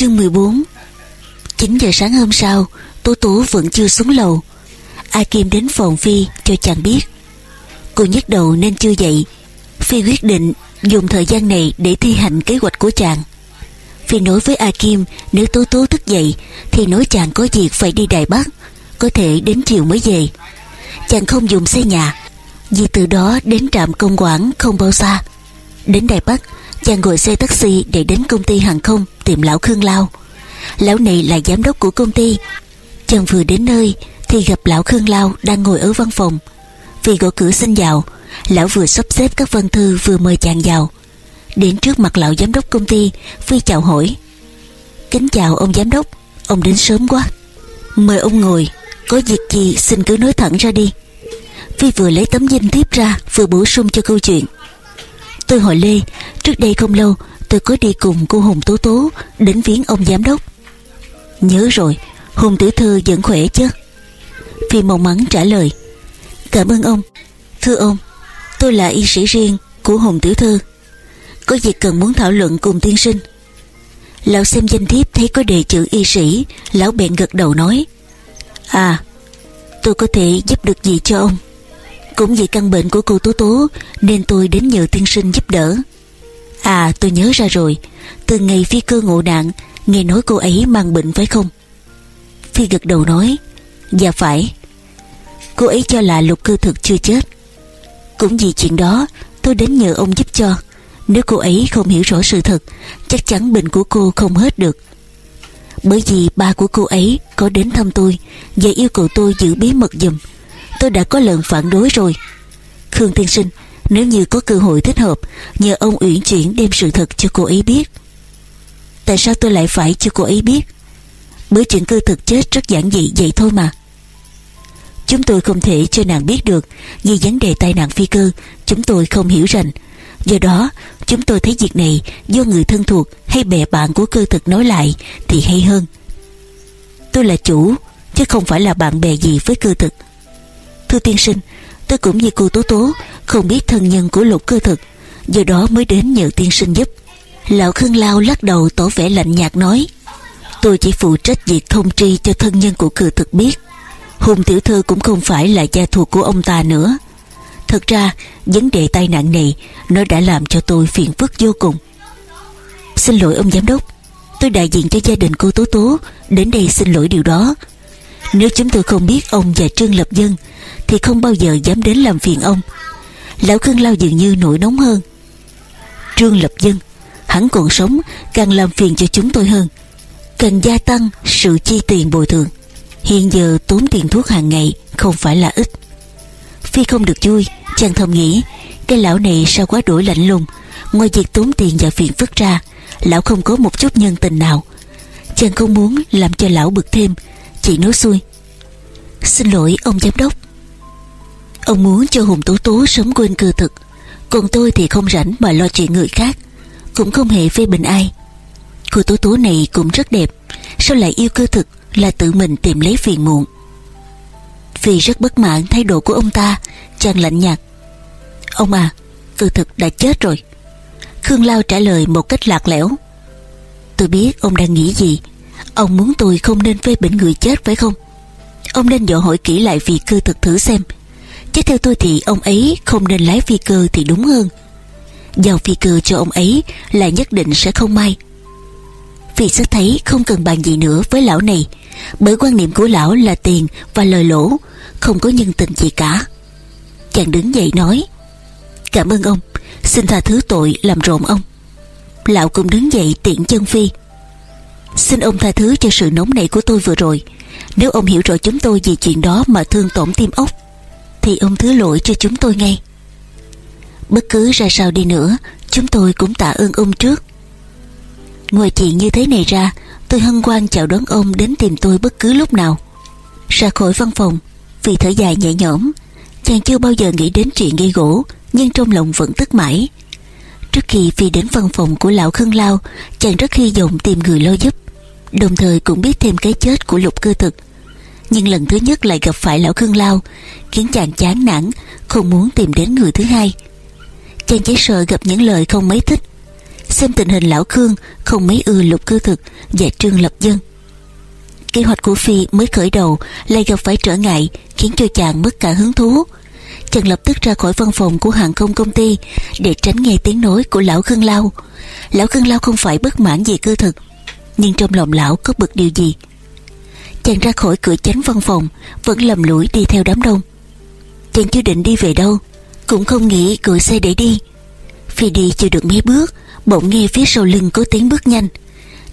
Chương 14 9 giờ sáng hôm sau Tố Tố vẫn chưa xuống lầu. A Kim đến phòng Phi cho chàng biết. Cô nhức đầu nên chưa dậy. Phi quyết định dùng thời gian này để thi hành kế hoạch của chàng. Phi nói với A Kim, Nếu Tố Tố thức dậy, Thì nói chàng có việc phải đi Đài Bắc, Có thể đến chiều mới về. Chàng không dùng xe nhà, Vì từ đó đến trạm công quản không bao xa. Đến Đài Bắc Chàng gọi xe taxi để đến công ty hàng không Tìm lão Khương Lao. Lão này là giám đốc của công ty. Chàng vừa đến nơi Thì gặp lão Khương Lao đang ngồi ở văn phòng. Vì gõ cửa xin vào, Lão vừa sắp xếp các văn thư vừa mời chàng vào. Đến trước mặt lão giám đốc công ty, Phi chào hỏi. Kính chào ông giám đốc, Ông đến sớm quá. Mời ông ngồi, Có việc gì xin cứ nói thẳng ra đi. Phi vừa lấy tấm danh thiếp ra, Vừa bổ sung cho câu chuyện. Tôi hỏi Lê, Trước đây không lâu, tôi có đi cùng cô Hùng Tố Tố Đến viếng ông giám đốc. Nhớ rồi, Hùng tiểu thư vẫn khỏe chứ? Phi mong mắn trả lời, Cảm ơn ông. Thưa ông, Tôi là y sĩ riêng của Hùng tiểu thư. Có việc cần muốn thảo luận cùng tiên sinh. Lão xem danh thiếp thấy có đề chữ y sĩ, Lão bèn gật đầu nói À Tôi có thể giúp được gì cho ông? Cũng vì căn bệnh của cô tú tú, Nên tôi đến nhờ tiên sinh giúp đỡ. À tôi nhớ ra rồi. Từ ngày phi cơ ngộ nạn, Nghe nói cô ấy mang bệnh phải không? Phi gật đầu nói Dạ phải. Cô ấy cho là lục cư thực chưa chết. Cũng vì chuyện đó, Tôi đến nhờ ông giúp cho. Nếu cô ấy không hiểu rõ sự thật, Chắc chắn bệnh của cô không hết được. Bởi vì ba của cô ấy Có đến thăm tôi Và yêu cầu tôi giữ bí mật dùm Tôi đã có lần phản đối rồi. Khương tiên sinh, Nếu như có cơ hội thích hợp, Nhờ ông uyển chuyển đem sự thật cho cô ấy biết. Tại sao tôi lại phải cho cô ấy biết? Bởi chuyện cư thực chết rất giản dị vậy thôi mà. Chúng tôi không thể cho nàng biết được, Vì vấn đề tai nạn phi cơ, Chúng tôi không hiểu rành. Do đó, chúng tôi thấy việc này Do người thân thuộc hay bè bạn của cơ thực nói lại Thì hay hơn. Tôi là chủ, Chứ không phải là bạn bè gì với cơ thực. Thưa tiên sinh, Tôi cũng như cô Tố Tố Không biết thân nhân của lục cơ thực. Do đó mới đến nhờ tiên sinh giúp. Lão Khương Lao lắc đầu tỏ vẻ lạnh nhạt nói, Tôi chỉ phụ trách việc thông tri cho thân nhân của cơ thực biết. Hùng tiểu thư cũng không phải là gia thuộc của ông ta nữa. Thật ra, vấn đề tai nạn này, Nó đã làm cho tôi phiền phức vô cùng. Xin lỗi, ông giám đốc. Tôi đại diện cho gia đình cô Tố Tố, Đến đây xin lỗi điều đó. Nếu chúng tôi không biết ông và Trương Lập Dân, Thì không bao giờ dám đến làm phiền ông. Lão Khương Lao dường như nổi nóng hơn. Trương Lập Dân, Hắn còn sống, càng làm phiền cho chúng tôi hơn. Càng gia tăng sự chi tiền bồi thường. Hiện giờ tốn tiền thuốc hàng ngày Không phải là ít. Phi không được vui, Chàng thầm nghĩ, Cái lão này sao quá đổi lạnh lùng. Ngoài việc tốn tiền và phiền phức ra, Lão không có một chút nhân tình nào. Chàng không muốn làm cho lão bực thêm. Chỉ nói xuôi. Xin lỗi, ông giám đốc. Ông muốn cho Hùng Tố Tố sớm quên cơ thực. Còn tôi thì không rảnh mà lo chuyện người khác, Cũng không hề phê bình ai. Cô Tố Tố này cũng rất đẹp. Sao lại yêu cơ thực Là tự mình tìm lấy phiền muộn? Vì rất bất mãn thái độ của ông ta, Chàng lạnh nhạt. Ông à Cơ thực đã chết rồi. Khương Lao trả lời một cách lạc lẽo. Tôi biết ông đang nghĩ gì Ông muốn tôi không nên phê bình người chết phải không? Ông nên dò hỏi kỹ lại vì cơ thực thử xem. Chứ theo tôi thì ông ấy không nên lái phi cơ thì đúng hơn. Giao phi cơ cho ông ấy là nhất định sẽ không may. Vì sẽ thấy không cần bàn gì nữa với lão này, Bởi quan niệm của lão là tiền và lời lỗ, Không có nhân tình gì cả. Chàng đứng dậy nói, Cảm ơn ông, Xin tha thứ tội làm rộn ông. Lão cũng đứng dậy tiện chân Phi. Xin ông tha thứ cho sự nóng nảy của tôi vừa rồi. Nếu ông hiểu rõ chúng tôi vì chuyện đó mà thương tổn tim ốc, Thì ông thứ lỗi cho chúng tôi ngay. Bất cứ ra sao đi nữa, Chúng tôi cũng tạ ơn ông trước. Ngoài chuyện như thế này ra, Tôi hân hoan chào đón ông đến tìm tôi bất cứ lúc nào. Ra khỏi văn phòng, Vì thở dài nhẹ nhõm, Chàng chưa bao giờ nghĩ đến chuyện gây gỗ, Nhưng trong lòng vẫn tức mãi. Trước khi Phi đến văn phòng của lão Khân Lao, Chàng rất hy vọng tìm người lo giúp. Đồng thời cũng biết thêm cái chết của lục cơ thực. Nhưng lần thứ nhất lại gặp phải lão khương Lao, Khiến chàng chán nản, Không muốn tìm đến người thứ hai. Chàng chỉ sợ gặp những lời không mấy thích. Xem tình hình lão Khương, Không mấy ưa lục cư thực Và trương lập dân. Kế hoạch của Phi mới khởi đầu, Lại gặp phải trở ngại, Khiến cho chàng mất cả hứng thú. Chàng lập tức ra khỏi văn phòng của hàng không công ty Để tránh nghe tiếng nói của lão Khương Lao. Lão Khương Lao không phải bất mãn gì cơ thực nhưng trong lòng lão có bực điều gì? Chàng ra khỏi cửa chánh văn phòng, Vẫn lầm lũi đi theo đám đông. Chàng chưa định đi về đâu, Cũng không nghĩ gọi xe để đi. Phi đi chưa được mấy bước, Bỗng nghe phía sau lưng có tiếng bước nhanh.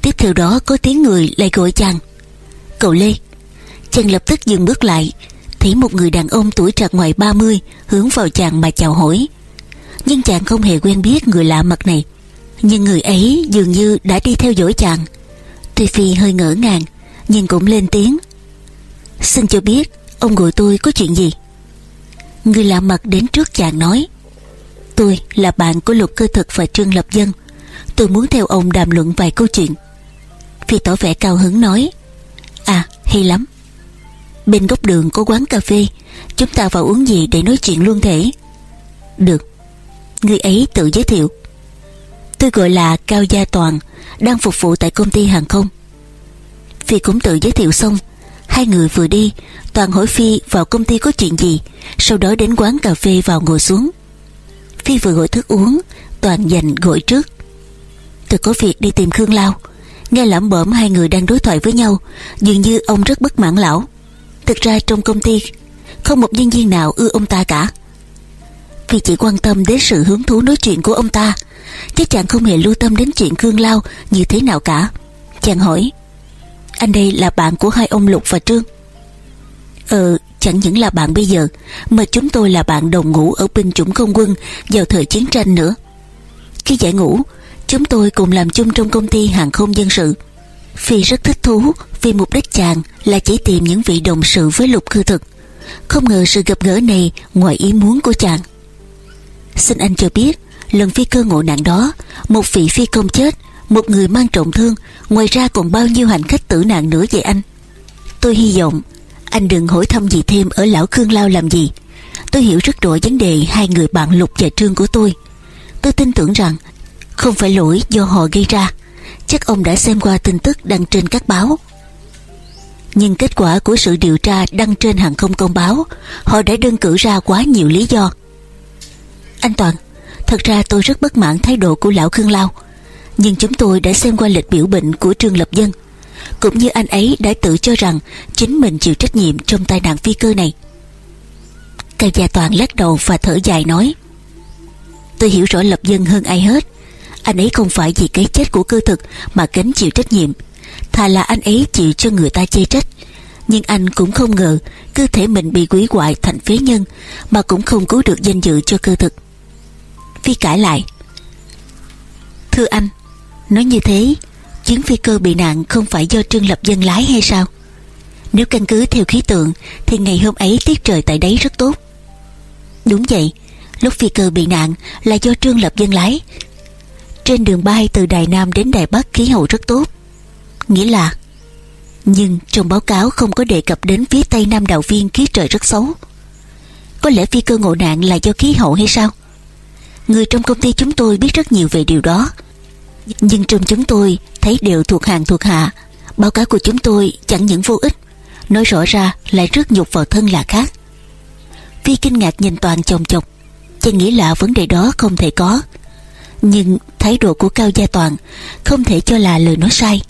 Tiếp theo đó có tiếng người lại gọi chàng. Cậu Lê. Chàng lập tức dừng bước lại, Thấy một người đàn ông tuổi trạc ngoài 30 Hướng vào chàng mà chào hỏi. Nhưng chàng không hề quen biết người lạ mặt này, Nhưng người ấy dường như đã đi theo dõi chàng. Tuy Phi hơi ngỡ ngàng, Nhưng cũng lên tiếng. Xin cho biết, Ông gọi tôi có chuyện gì? Người lạ mặt đến trước chàng nói, Tôi là bạn của Lục Cơ Thực và Trương Lập Dân. Tôi muốn theo ông đàm luận vài câu chuyện. Phi tỏ vẻ cao hứng nói À hay lắm. Bên góc đường có quán cà phê, Chúng ta vào uống gì để nói chuyện luôn thể? Được. Người ấy tự giới thiệu Tôi gọi là Cao Gia Toàn, Đang phục vụ tại công ty hàng không. Phi cũng tự giới thiệu xong, Hai người vừa đi, Toàn hỏi Phi vào công ty có chuyện gì, Sau đó đến quán cà phê vào ngồi xuống. Phi vừa gọi thức uống, Toàn dành gọi trước. Tôi có việc đi tìm Khương Lao, Nghe lẩm bẩm hai người đang đối thoại với nhau, Dường như ông rất bất mãn lão. Thực ra trong công ty, Không một nhân viên nào ưa ông ta cả. Vì chỉ quan tâm đến sự hứng thú nói chuyện của ông ta. Chứ chàng không hề lưu tâm đến chuyện cương Lao Như thế nào cả. Chàng hỏi, Anh đây là bạn của hai ông Lục và Trương? Ờ chẳng những là bạn bây giờ, Mà chúng tôi là bạn đồng ngũ Ở binh chủng không quân Vào thời chiến tranh nữa. Khi giải ngũ, Chúng tôi cùng làm chung trong công ty hàng không dân sự. Phi rất thích thú, Vì mục đích chàng là chỉ tìm những vị đồng sự với lục cư thực. Không ngờ sự gặp gỡ này Ngoài ý muốn của chàng. Xin anh cho biết, Lần phi cơ ngộ nạn đó, Một vị phi công chết, Một người mang trọng thương, Ngoài ra còn bao nhiêu hành khách tử nạn nữa vậy anh? Tôi hy vọng Anh đừng hỏi thăm gì thêm ở lão Khương Lao làm gì. Tôi hiểu rất rõ vấn đề Hai người bạn Lục và Trương của tôi. Tôi tin tưởng rằng không phải lỗi do họ gây ra. Chắc ông đã xem qua tin tức đăng trên các báo. Nhưng kết quả của sự điều tra đăng trên hàng không công báo, Họ đã đơn cử ra quá nhiều lý do. Anh Toàn, Thật ra tôi rất bất mãn thái độ của lão Khương Lao. Nhưng chúng tôi đã xem qua lịch biểu bệnh của Trương Lập Dân. Cũng như anh ấy đã tự cho rằng Chính mình chịu trách nhiệm trong tai nạn phi cơ này. Cao Gia Toàn lắc đầu và thở dài nói, Tôi hiểu rõ Lập Dân hơn ai hết. Anh ấy không phải vì cái chết của cơ thực Mà gánh chịu trách nhiệm. Thà là anh ấy chịu cho người ta chê trách. Nhưng anh cũng không ngờ Cơ thể mình bị quỷ hoại thành phế nhân Mà cũng không cứu được danh dự cho cơ thực. Phi cãi lại. Thưa anh, Nói như thế, Chuyến phi cơ bị nạn không phải do Trương Lập Dân lái hay sao? Nếu căn cứ theo khí tượng, Thì ngày hôm ấy tiết trời tại đấy rất tốt. Đúng vậy, Lúc phi cơ bị nạn là do Trương Lập Dân lái. Trên đường bay từ Đài Nam đến Đài Bắc khí hậu rất tốt. Nghĩa là, Nhưng trong báo cáo không có đề cập đến phía Tây Nam đạo viên khí trời rất xấu. Có lẽ phi cơ ngộ nạn là do khí hậu hay sao? Người trong công ty chúng tôi biết rất nhiều về điều đó. Nhưng trong chúng tôi, thấy đều thuộc hàng thuộc hạ. Báo cáo của chúng tôi chẳng những vô ích, Nói rõ ra lại rất nhục vào thân là khác. Vi kinh ngạc nhìn toàn chồng chọc chàng nghĩ là vấn đề đó không thể có. Nhưng thái độ của Cao Gia Toàn Không thể cho là lời nói sai.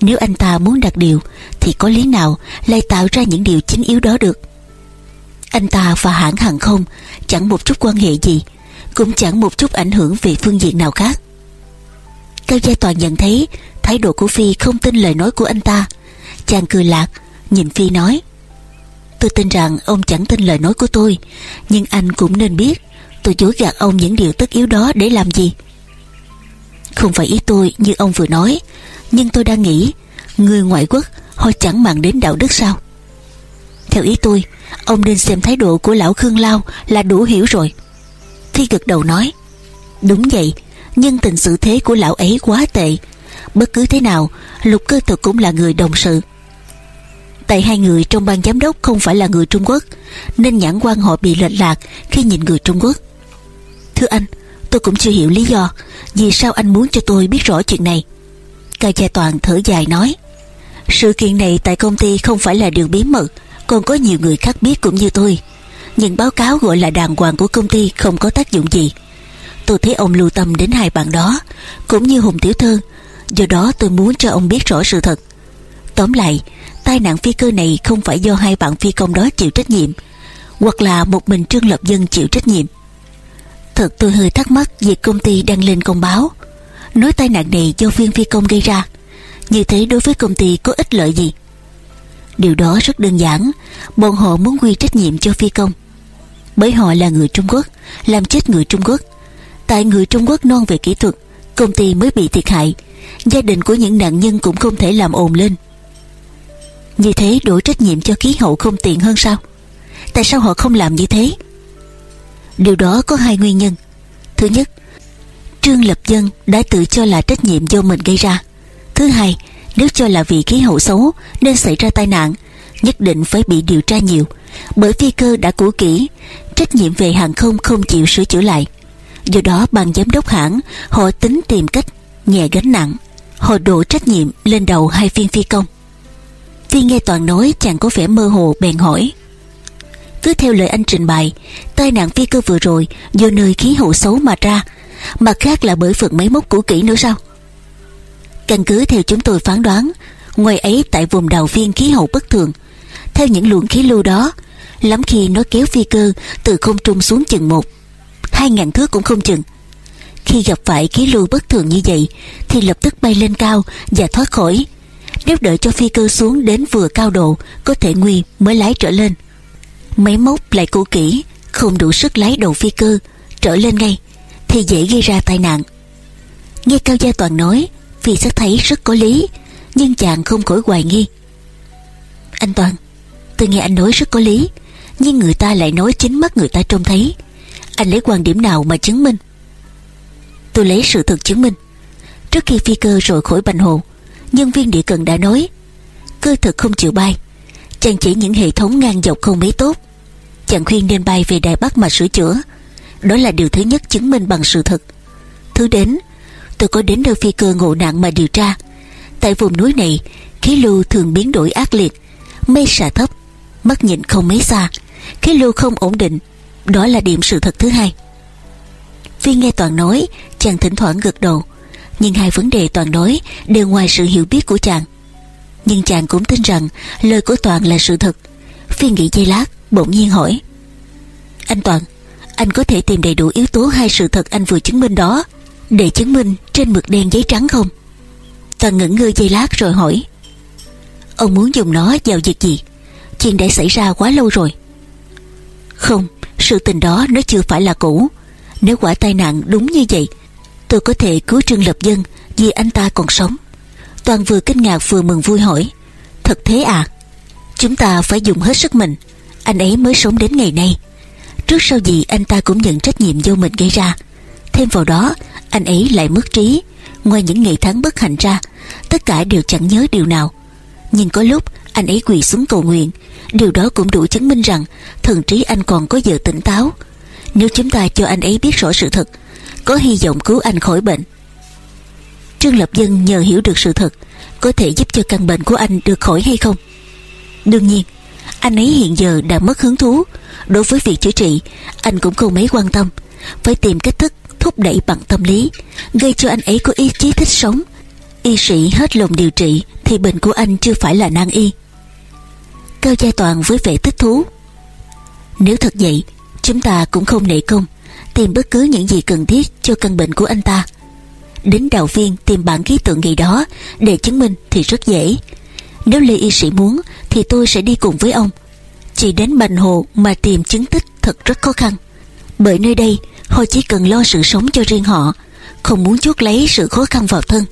Nếu anh ta muốn đặt điều, Thì có lý nào lại tạo ra những điều chính yếu đó được? Anh ta và hãng hàng không Chẳng một chút quan hệ gì cũng chẳng một chút ảnh hưởng về phương diện nào khác. Cao Gia Toàn nhận thấy Thái độ của Phi không tin lời nói của anh ta. Chàng cười lạc, Nhìn Phi nói, Tôi tin rằng ông chẳng tin lời nói của tôi, Nhưng anh cũng nên biết Tôi dối gạt ông những điều tất yếu đó để làm gì. Không phải ý tôi như ông vừa nói, Nhưng tôi đang nghĩ Người ngoại quốc họ chẳng màng đến đạo đức sao? Theo ý tôi, Ông nên xem thái độ của lão Khương Lao Là đủ hiểu rồi. Thi gật đầu nói, Đúng vậy, Nhưng tình sự thế của lão ấy quá tệ. Bất cứ thế nào, Lục cơ thực cũng là người đồng sự. Tại hai người trong ban giám đốc không phải là người Trung Quốc, Nên nhãn quan họ bị lệch lạc Khi nhìn người Trung Quốc. Thưa anh, Tôi cũng chưa hiểu lý do Vì sao anh muốn cho tôi biết rõ chuyện này. Cao Gia Toàn thở dài nói, Sự kiện này tại công ty không phải là điều bí mật, Còn có nhiều người khác biết cũng như tôi. Nhưng báo cáo gọi là đàng hoàng của công ty Không có tác dụng gì. Tôi thấy ông lưu tâm đến hai bạn đó, Cũng như Hùng Tiểu Thơ. Do đó tôi muốn cho ông biết rõ sự thật. Tóm lại, Tai nạn phi cơ này không phải do hai bạn phi công đó chịu trách nhiệm, Hoặc là một mình Trương Lập Dân chịu trách nhiệm. Thật tôi hơi thắc mắc Việc công ty đăng lên công báo. Nói tai nạn này do viên phi công gây ra, Như thế đối với công ty có ích lợi gì? Điều đó rất đơn giản, Bọn họ muốn quy trách nhiệm cho phi công. Bởi họ là người Trung Quốc, Làm chết người Trung Quốc. Tại người Trung Quốc non về kỹ thuật, Công ty mới bị thiệt hại. Gia đình của những nạn nhân cũng không thể làm ồn lên. Như thế đổ trách nhiệm cho khí hậu không tiện hơn sao? Tại sao họ không làm như thế? Điều đó có hai nguyên nhân. Thứ nhất, Trương Lập Dân đã tự cho là trách nhiệm do mình gây ra. Thứ hai, Nếu cho là vì khí hậu xấu Nên xảy ra tai nạn Nhất định phải bị điều tra nhiều. Bởi phi cơ đã cũ kỹ, Trách nhiệm về hàng không không chịu sửa chữa lại. Do đó, ban giám đốc hãng, Họ tính tìm cách nhẹ gánh nặng. Họ đổ trách nhiệm lên đầu hai viên phi công. Phi nghe Toàn nói, chàng có vẻ mơ hồ, bèn hỏi. Cứ theo lời anh trình bày, Tai nạn phi cơ vừa rồi Do nơi khí hậu xấu mà ra Mặt khác là bởi phần máy móc cũ kỹ nữa sao? Căn cứ theo chúng tôi phán đoán, Ngoài ấy tại vùng đào viên khí hậu bất thường theo những luồng khí lưu đó, Lắm khi nó kéo phi cơ Từ không trung xuống chừng một, Hai ngàn thước cũng không chừng. Khi gặp phải khí lưu bất thường như vậy, Thì lập tức bay lên cao Và thoát khỏi. Nếu đợi cho phi cơ xuống đến vừa cao độ, Có thể nguy mới lái trở lên. Máy móc lại cũ kỹ, Không đủ sức lái đầu phi cơ, Trở lên ngay, Thì dễ gây ra tai nạn. Nghe Cao Gia Toàn nói Phi sẽ thấy rất có lý, Nhưng chàng không khỏi hoài nghi. Anh Toàn Tôi nghe anh nói rất có lý, Nhưng người ta lại nói chính mắt người ta trông thấy. Anh lấy quan điểm nào mà chứng minh? Tôi lấy sự thật chứng minh. Trước khi phi cơ rời khỏi Bành Hồ, Nhân viên địa cần đã nói, Cơ thực không chịu bay, Chàng chỉ những hệ thống ngang dọc không mấy tốt. Chàng khuyên nên bay về Đài Bắc mà sửa chữa. Đó là điều thứ nhất chứng minh bằng sự thật. Thứ đến, Tôi có đến nơi phi cơ ngộ nạn mà điều tra. Tại vùng núi này, Khí lưu thường biến đổi ác liệt, Mây xà thấp Mắt nhìn không mấy xa. Khí lưu không ổn định. Đó là điểm sự thật thứ hai. Phi nghe Toàn nói, Chàng thỉnh thoảng gật đầu. Nhưng hai vấn đề Toàn nói Đều ngoài sự hiểu biết của chàng. Nhưng chàng cũng tin rằng Lời của Toàn là sự thật. Phi nghĩ giây lát, bỗng nhiên hỏi. Anh Toàn, Anh có thể tìm đầy đủ yếu tố hai sự thật anh vừa chứng minh đó Để chứng minh trên mực đen giấy trắng không? Toàn ngẩn ngơ giây lát rồi hỏi. Ông muốn dùng nó vào việc gì? Chuyện đã xảy ra quá lâu rồi. Không, Sự tình đó nó chưa phải là cũ. Nếu quả tai nạn đúng như vậy, Tôi có thể cứu Trương Lập Dân Vì anh ta còn sống. Toàn vừa kinh ngạc vừa mừng vui hỏi, Thật thế à? Chúng ta phải dùng hết sức mình. Anh ấy mới sống đến ngày nay. Trước sau gì anh ta cũng nhận trách nhiệm do mình gây ra. Thêm vào đó, Anh ấy lại mất trí. Ngoài những ngày tháng bất hạnh ra, Tất cả đều chẳng nhớ điều nào. Nhưng có lúc anh ấy quỳ xuống cầu nguyện. Điều đó cũng đủ chứng minh rằng Thần trí anh còn có giờ tỉnh táo. Nếu chúng ta cho anh ấy biết rõ sự thật, Có hy vọng cứu anh khỏi bệnh. Trương Lập Dân nhờ hiểu được sự thật, Có thể giúp cho căn bệnh của anh được khỏi hay không? Đương nhiên, Anh ấy hiện giờ đã mất hứng thú. Đối với việc chữa trị, Anh cũng không mấy quan tâm. Phải tìm cách thức thúc đẩy bằng tâm lý, Gây cho anh ấy có ý chí thích sống. Y sĩ hết lòng điều trị Thì bệnh của anh chưa phải là nan y. Cao Gia Toàn với vẻ thích thú. Nếu thật vậy, Chúng ta cũng không nể công, Tìm bất cứ những gì cần thiết cho căn bệnh của anh ta. Đến đạo viên tìm bản khí tượng ngày đó, Để chứng minh thì rất dễ. Nếu Lê Y Sĩ muốn, Thì tôi sẽ đi cùng với ông. Chỉ đến Bành Hồ mà tìm chứng tích Thật rất khó khăn. Bởi nơi đây, họ chỉ cần lo sự sống cho riêng họ, Không muốn chuốc lấy sự khó khăn vào thân.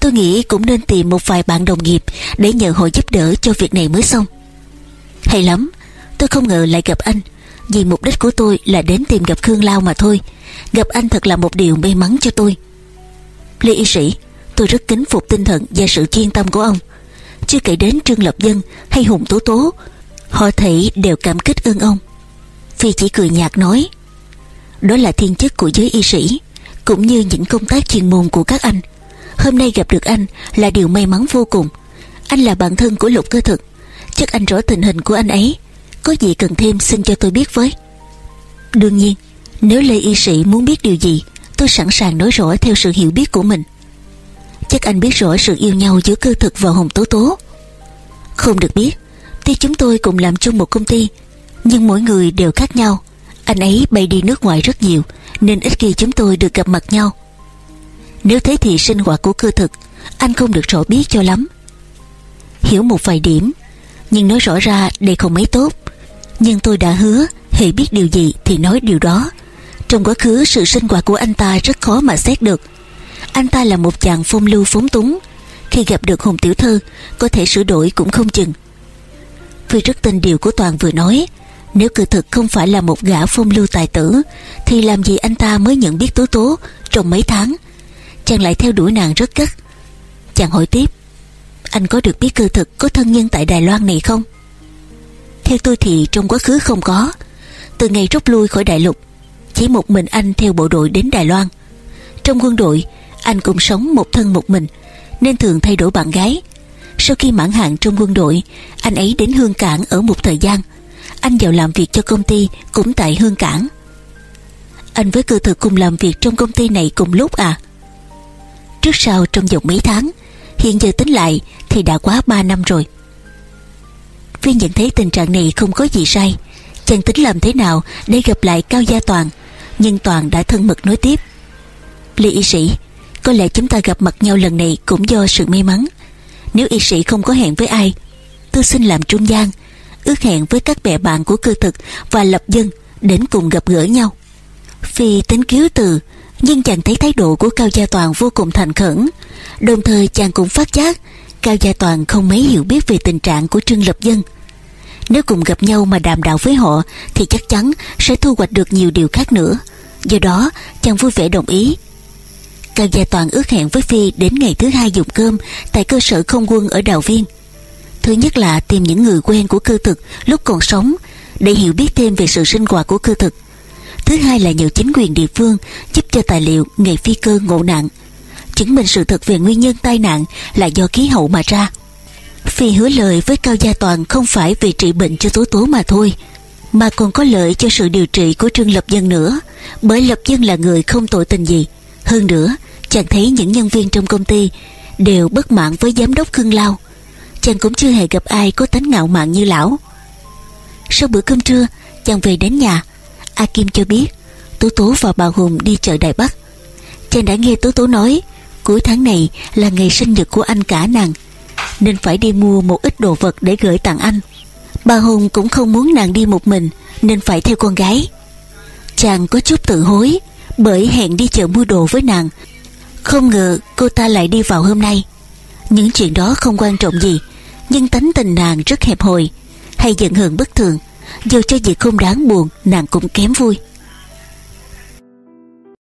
Tôi nghĩ cũng nên tìm một vài bạn đồng nghiệp Để nhờ họ giúp đỡ cho việc này mới xong. Hay lắm, Tôi không ngờ lại gặp anh. Vì mục đích của tôi là đến tìm gặp Khương Lao mà thôi. Gặp anh thật là một điều may mắn cho tôi. Lê Y Sĩ, Tôi rất kính phục tinh thần và sự chuyên tâm của ông. Chưa kể đến Trương Lập Dân Hay Hùng Tố Tố, Họ thể đều cảm kích ơn ông. Phi chỉ cười nhạt nói, Đó là thiên chức của giới y sĩ, Cũng như những công tác chuyên môn của các anh. Hôm nay gặp được anh là điều may mắn vô cùng. Anh là bạn thân của lục cơ thực. Chắc anh rõ tình hình của anh ấy. Có gì cần thêm xin cho tôi biết với. Đương nhiên, Nếu Lê Y Sĩ muốn biết điều gì, Tôi sẵn sàng nói rõ theo sự hiểu biết của mình. Chắc anh biết rõ sự yêu nhau giữa cơ thực và Hồng Tố Tố. Không được biết, Tuy chúng tôi cùng làm chung một công ty, Nhưng mỗi người đều khác nhau. Anh ấy bay đi nước ngoài rất nhiều, Nên ít khi chúng tôi được gặp mặt nhau. Nếu thế thì sinh hoạt của cơ thực, Anh không được rõ biết cho lắm. Hiểu một vài điểm nhưng nói rõ ra đây không mấy tốt. Nhưng tôi đã hứa Hãy biết điều gì thì nói điều đó. Trong quá khứ, sự sinh hoạt của anh ta rất khó mà xét được. Anh ta là một chàng phong lưu phóng túng. Khi gặp được Hùng Tiểu Thư, Có thể sửa đổi cũng không chừng. Vì rất tin điều của Toàn vừa nói, Nếu cử thực không phải là một gã phong lưu tài tử, Thì làm gì anh ta mới nhận biết Tố Tố Trong mấy tháng? Chàng lại theo đuổi nàng rất gắt. Chàng hỏi tiếp anh có được biết cư thực có thân nhân tại Đài Loan này không? Theo tôi thì trong quá khứ không có. Từ ngày rút lui khỏi đại lục, Chỉ một mình anh theo bộ đội đến Đài Loan. Trong quân đội, Anh cũng sống một thân một mình, Nên thường thay đổi bạn gái. Sau khi mãn hạn trong quân đội, Anh ấy đến Hương Cảng ở một thời gian. Anh vào làm việc cho công ty Cũng tại Hương Cảng. Anh với cư thực cùng làm việc trong công ty này cùng lúc à? Trước sau trong vòng mấy tháng Hiện giờ tính lại Thì đã quá 3 năm rồi. Viên nhận thấy tình trạng này không có gì sai. Chàng tính làm thế nào Để gặp lại Cao Gia Toàn, Nhưng Toàn đã thân mật nói tiếp. Lê y sĩ, Có lẽ chúng ta gặp mặt nhau lần này Cũng do sự may mắn. Nếu y sĩ không có hẹn với ai, Tôi xin làm trung gian, Ước hẹn với các bè bạn của cơ thực Và lập dân đến cùng gặp gỡ nhau. Phi tính cứu từ nhưng chàng thấy thái độ của Cao Gia Toàn vô cùng thành khẩn Đồng thời chàng cũng phát giác, Cao Gia Toàn không mấy hiểu biết về tình trạng của Trương Lập Dân Nếu cùng gặp nhau mà đàm đạo với họ, Thì chắc chắn sẽ thu hoạch được nhiều điều khác nữa Do đó, chàng vui vẻ đồng ý Cao Gia Toàn ước hẹn với Phi đến ngày thứ hai dùng cơm tại cơ sở không quân ở Đào Viên. Thứ nhất là tìm những người quen của cơ thực lúc còn sống, để hiểu biết thêm về sự sinh hoạt của cơ thực. Thứ hai là nhờ chính quyền địa phương giúp cho tài liệu ngày phi cơ ngộ nạn, chứng minh sự thật về nguyên nhân tai nạn là do khí hậu mà ra. Phi hứa lời với Cao Gia Toàn không phải vì trị bệnh cho Tố Tố mà thôi, mà còn có lợi cho sự điều trị của Trương Lập Dân nữa, bởi Lập Dân là người không tội tình gì. Hơn nữa, chàng thấy những nhân viên trong công ty đều bất mãn với giám đốc Khương Lao. Chàng cũng chưa hề gặp ai có tánh ngạo mạn như lão. Sau bữa cơm trưa, chàng về đến nhà. A Kim cho biết, Tố Tố và bà Hùng đi chợ Đài Bắc. Chàng đã nghe Tố Tố nói, cuối tháng này là ngày sinh nhật của anh cả nàng, nên phải đi mua một ít đồ vật để gửi tặng anh. Bà Hùng cũng không muốn nàng đi một mình, nên phải theo con gái. Chàng có chút tự hối, bởi hẹn đi chợ mua đồ với nàng không ngờ cô ta lại đi vào hôm nay Những chuyện đó không quan trọng gì Nhưng tánh tình nàng rất hẹp hòi Hay giận hờn bất thường dù cho việc không đáng buồn Nàng cũng kém vui.